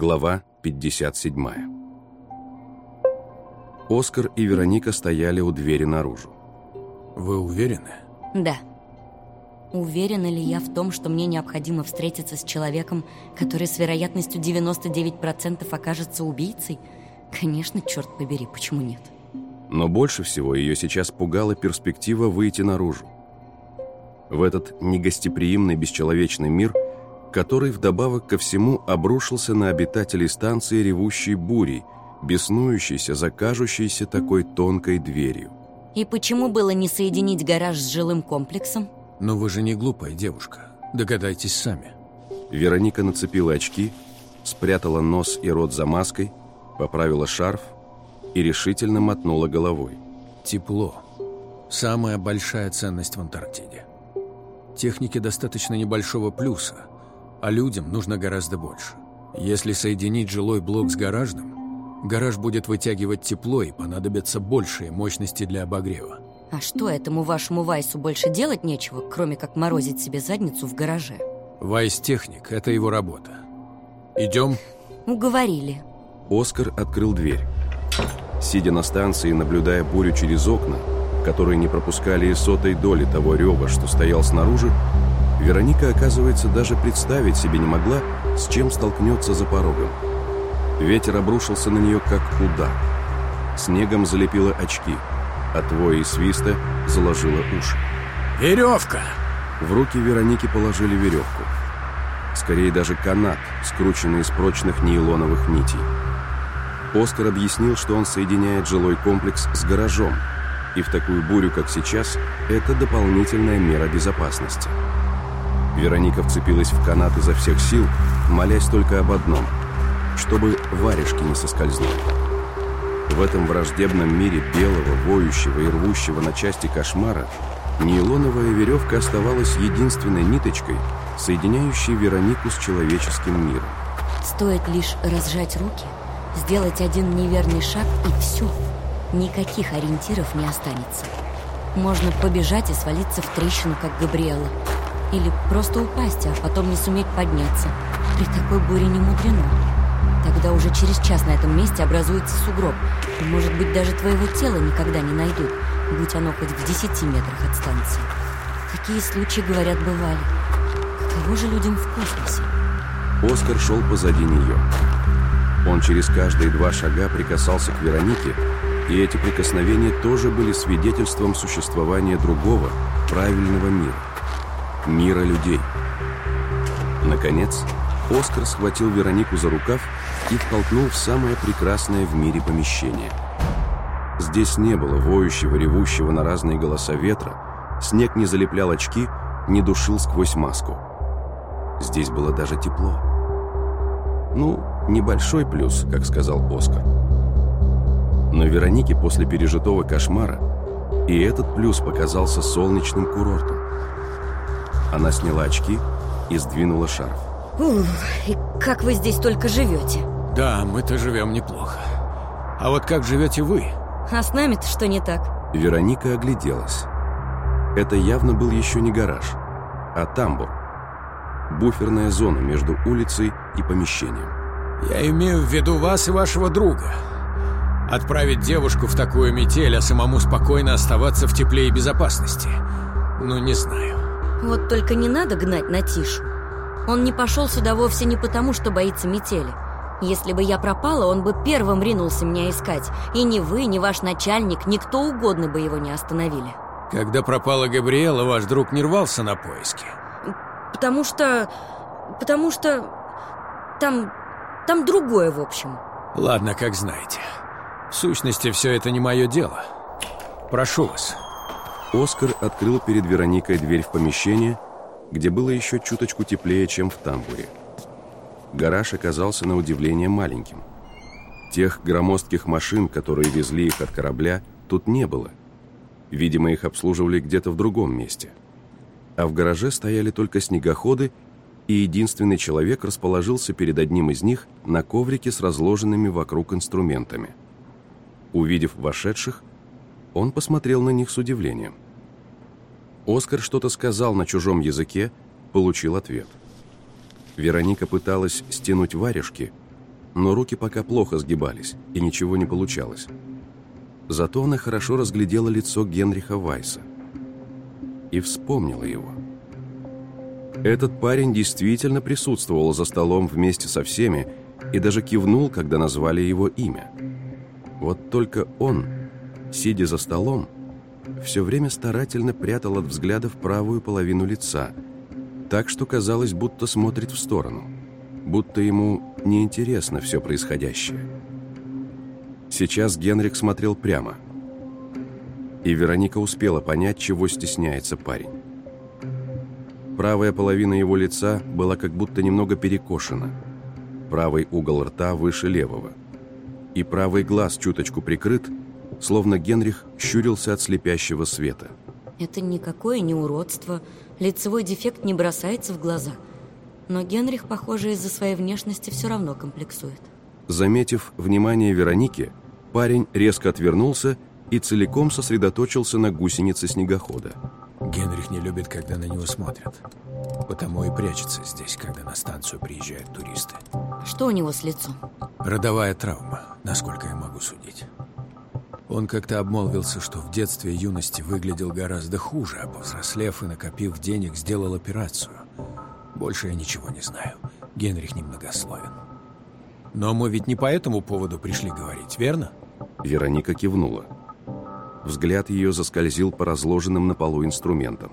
Глава 57 Оскар и Вероника стояли у двери наружу. Вы уверены? Да. Уверена ли я в том, что мне необходимо встретиться с человеком, который с вероятностью 99% окажется убийцей? Конечно, черт побери, почему нет? Но больше всего ее сейчас пугала перспектива выйти наружу. В этот негостеприимный бесчеловечный мир, который вдобавок ко всему обрушился на обитателей станции ревущей бурей, беснующейся, закажущейся такой тонкой дверью. И почему было не соединить гараж с жилым комплексом? Но вы же не глупая девушка. Догадайтесь сами. Вероника нацепила очки, спрятала нос и рот за маской, поправила шарф и решительно мотнула головой. Тепло. Самая большая ценность в Антарктиде. Технике достаточно небольшого плюса, а людям нужно гораздо больше. Если соединить жилой блок с гаражным, гараж будет вытягивать тепло и понадобятся большие мощности для обогрева. А что, этому вашему Вайсу больше делать нечего, кроме как морозить себе задницу в гараже? Вайс-техник – это его работа. Идем? Уговорили. Оскар открыл дверь. Сидя на станции, наблюдая бурю через окна, которые не пропускали и сотой доли того рева, что стоял снаружи, Вероника, оказывается, даже представить себе не могла, с чем столкнется за порогом. Ветер обрушился на нее, как удар. Снегом залепило очки, а твои свиста заложило уши. Веревка! В руки Вероники положили веревку. Скорее даже канат, скрученный из прочных нейлоновых нитей. Оскар объяснил, что он соединяет жилой комплекс с гаражом, и в такую бурю, как сейчас, это дополнительная мера безопасности. Вероника вцепилась в канат изо всех сил, молясь только об одном – чтобы варежки не соскользнули. В этом враждебном мире белого, воющего и рвущего на части кошмара нейлоновая веревка оставалась единственной ниточкой, соединяющей Веронику с человеческим миром. Стоит лишь разжать руки, сделать один неверный шаг и все. Никаких ориентиров не останется. Можно побежать и свалиться в трещину, как Габриэла. Или просто упасть, а потом не суметь подняться. При такой буре не мудрено. Тогда уже через час на этом месте образуется сугроб. И, может быть, даже твоего тела никогда не найдут, будь оно хоть в десяти метрах от станции. Такие случаи, говорят, бывали. Каково же людям в космосе? Оскар шел позади нее. Он через каждые два шага прикасался к Веронике, и эти прикосновения тоже были свидетельством существования другого, правильного мира. Мира людей. Наконец, Оскар схватил Веронику за рукав и втолкнул в самое прекрасное в мире помещение. Здесь не было воющего, ревущего на разные голоса ветра, снег не залеплял очки, не душил сквозь маску. Здесь было даже тепло. Ну, небольшой плюс, как сказал Оскар. Но Веронике после пережитого кошмара и этот плюс показался солнечным курортом. Она сняла очки и сдвинула шарф. Ух, и как вы здесь только живете? Да, мы-то живем неплохо. А вот как живете вы? А с нами-то что не так? Вероника огляделась. Это явно был еще не гараж, а тамбур. Буферная зона между улицей и помещением. Я имею в виду вас и вашего друга. Отправить девушку в такую метель, а самому спокойно оставаться в тепле и безопасности. Ну, не знаю. Вот только не надо гнать на Тишу. Он не пошел сюда вовсе не потому, что боится метели. Если бы я пропала, он бы первым ринулся меня искать. И ни вы, ни ваш начальник, никто угодно бы его не остановили. Когда пропала Габриэла, ваш друг не рвался на поиски. Потому что... Потому что... Там... Там другое, в общем. Ладно, как знаете. В сущности, все это не мое дело. Прошу вас. Оскар открыл перед Вероникой дверь в помещение, где было еще чуточку теплее, чем в тамбуре. Гараж оказался на удивление маленьким. Тех громоздких машин, которые везли их от корабля, тут не было. Видимо, их обслуживали где-то в другом месте. А в гараже стояли только снегоходы, и единственный человек расположился перед одним из них на коврике с разложенными вокруг инструментами. Увидев вошедших, он посмотрел на них с удивлением. Оскар что-то сказал на чужом языке, получил ответ. Вероника пыталась стянуть варежки, но руки пока плохо сгибались, и ничего не получалось. Зато она хорошо разглядела лицо Генриха Вайса и вспомнила его. Этот парень действительно присутствовал за столом вместе со всеми и даже кивнул, когда назвали его имя. Вот только он, сидя за столом, все время старательно прятал от взглядов правую половину лица, так что казалось, будто смотрит в сторону, будто ему неинтересно все происходящее. Сейчас Генрих смотрел прямо, и Вероника успела понять, чего стесняется парень. Правая половина его лица была как будто немного перекошена, правый угол рта выше левого, и правый глаз чуточку прикрыт, словно Генрих щурился от слепящего света. Это никакое не уродство, лицевой дефект не бросается в глаза. Но Генрих, похоже, из-за своей внешности все равно комплексует. Заметив внимание Вероники, парень резко отвернулся и целиком сосредоточился на гусенице снегохода. Генрих не любит, когда на него смотрят. Потому и прячется здесь, когда на станцию приезжают туристы. Что у него с лицом? Родовая травма, насколько я могу судить. Он как-то обмолвился, что в детстве и юности выглядел гораздо хуже, а повзрослев и накопив денег, сделал операцию. Больше я ничего не знаю. Генрих немногословен. Но мы ведь не по этому поводу пришли говорить, верно? Вероника кивнула. Взгляд ее заскользил по разложенным на полу инструментам.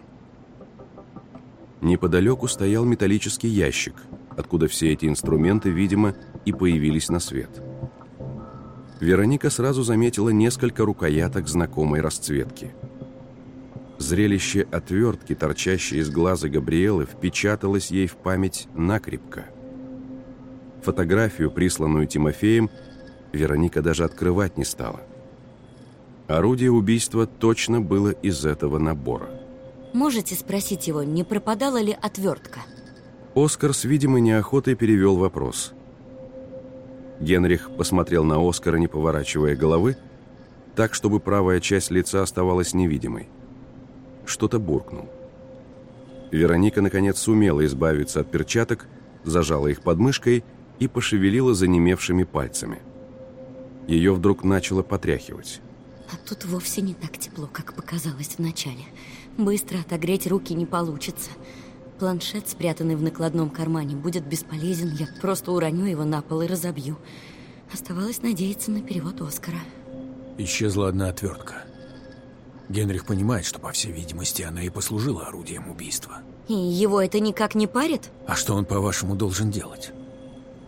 Неподалеку стоял металлический ящик, откуда все эти инструменты, видимо, и появились на свет. Вероника сразу заметила несколько рукояток знакомой расцветки. Зрелище отвертки, торчащей из глаза Габриэлы, впечаталось ей в память накрепко. Фотографию, присланную Тимофеем, Вероника даже открывать не стала. Орудие убийства точно было из этого набора. Можете спросить его, не пропадала ли отвертка? Оскар с видимой неохотой перевел вопрос – Генрих посмотрел на Оскара, не поворачивая головы, так, чтобы правая часть лица оставалась невидимой. Что-то буркнул. Вероника, наконец, сумела избавиться от перчаток, зажала их под мышкой и пошевелила занемевшими пальцами. Ее вдруг начало потряхивать. А тут вовсе не так тепло, как показалось вначале. Быстро отогреть руки не получится. Планшет, спрятанный в накладном кармане, будет бесполезен. Я просто уроню его на пол и разобью. Оставалось надеяться на перевод Оскара. Исчезла одна отвертка. Генрих понимает, что, по всей видимости, она и послужила орудием убийства. И его это никак не парит? А что он, по-вашему, должен делать?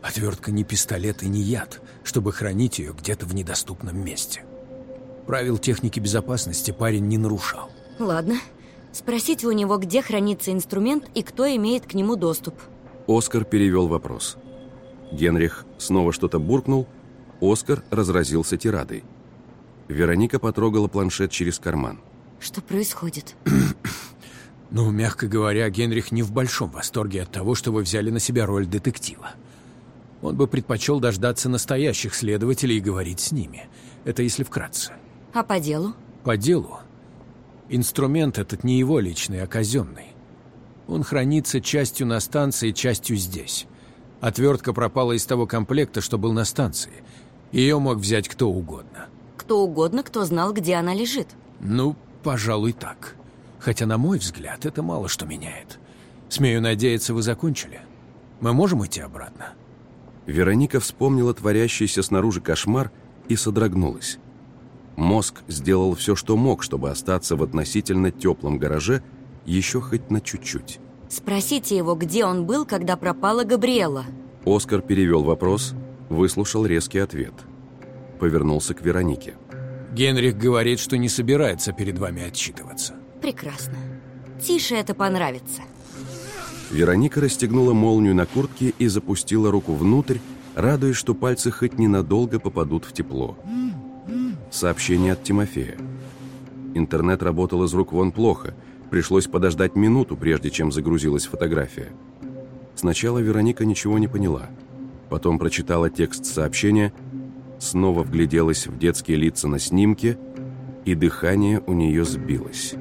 Отвертка не пистолет и не яд, чтобы хранить ее где-то в недоступном месте. Правил техники безопасности парень не нарушал. Ладно, Спросите у него, где хранится инструмент и кто имеет к нему доступ. Оскар перевел вопрос. Генрих снова что-то буркнул, Оскар разразился тирадой. Вероника потрогала планшет через карман. Что происходит? ну, мягко говоря, Генрих не в большом восторге от того, что вы взяли на себя роль детектива. Он бы предпочел дождаться настоящих следователей и говорить с ними. Это если вкратце. А по делу? По делу Инструмент этот не его личный, а казенный. Он хранится частью на станции, частью здесь. Отвертка пропала из того комплекта, что был на станции. Ее мог взять кто угодно. Кто угодно, кто знал, где она лежит. Ну, пожалуй, так. Хотя, на мой взгляд, это мало что меняет. Смею надеяться, вы закончили. Мы можем идти обратно? Вероника вспомнила творящийся снаружи кошмар и содрогнулась. Мозг сделал все, что мог, чтобы остаться в относительно теплом гараже еще хоть на чуть-чуть. Спросите его, где он был, когда пропала Габриэла. Оскар перевел вопрос, выслушал резкий ответ. Повернулся к Веронике. Генрих говорит, что не собирается перед вами отчитываться. Прекрасно. Тише это понравится. Вероника расстегнула молнию на куртке и запустила руку внутрь, радуясь, что пальцы хоть ненадолго попадут в тепло. Сообщение от Тимофея. Интернет работал из рук вон плохо. Пришлось подождать минуту, прежде чем загрузилась фотография. Сначала Вероника ничего не поняла. Потом прочитала текст сообщения, снова вгляделась в детские лица на снимке, и дыхание у нее сбилось.